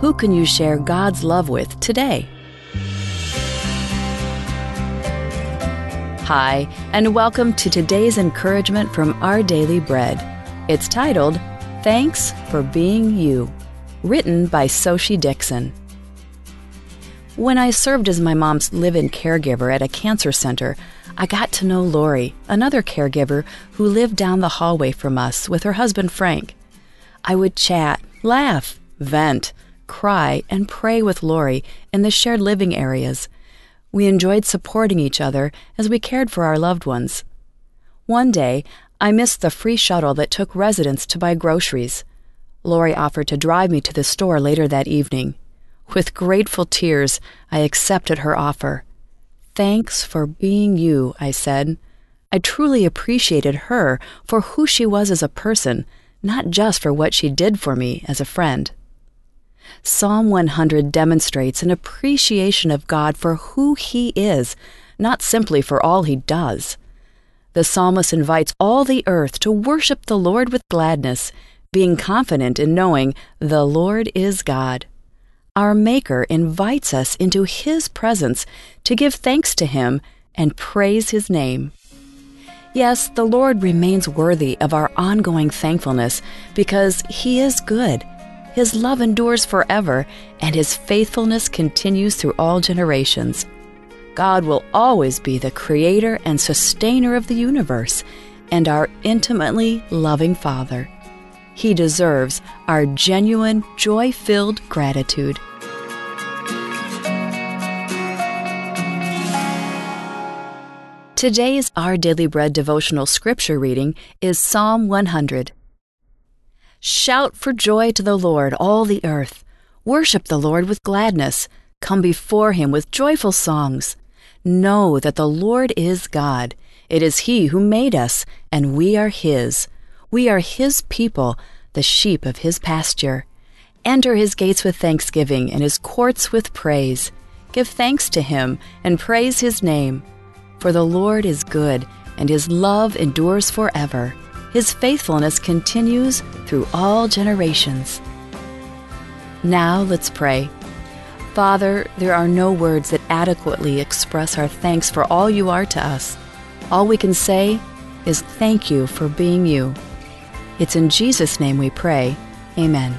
Who can you share God's love with today? Hi, and welcome to today's encouragement from Our Daily Bread. It's titled, Thanks for Being You, written by Xochitl Dixon. When I served as my mom's live in caregiver at a cancer center, I got to know Lori, another caregiver who lived down the hallway from us with her husband Frank. I would chat, laugh, vent, cry, and pray with Lori in the shared living areas we enjoyed supporting each other as we cared for our loved ones. One day, I missed the free shuttle that took residents to buy groceries. Lori offered to drive me to the store later that evening. With grateful tears, I accepted her offer. Thanks for being you, I said. I truly appreciated her for who she was as a person, not just for what she did for me as a friend. Psalm 100 demonstrates an appreciation of God for who He is, not simply for all He does. The psalmist invites all the earth to worship the Lord with gladness, being confident in knowing the Lord is God. Our Maker invites us into His presence to give thanks to Him and praise His name. Yes, the Lord remains worthy of our ongoing thankfulness because He is good his love endures forever, and His faithfulness continues through all generations. God will always be the creator and sustainer of the universe and our intimately loving Father. He deserves our genuine, joy filled gratitude. Today's Our Daily Bread devotional scripture reading is Psalm 100. Shout for joy to the Lord, all the earth. Worship the Lord with gladness. Come before him with joyful songs. Know that the Lord is God. It is he who made us, and we are his. We are his people, the sheep of his pasture. Enter his gates with thanksgiving and his courts with praise. Give thanks to him and praise his name. For the Lord is good, and his love endures forever. His faithfulness continues through all generations. Now let's pray. Father, there are no words that adequately express our thanks for all you are to us. All we can say is thank you for being you. It's in Jesus' name we pray. Amen.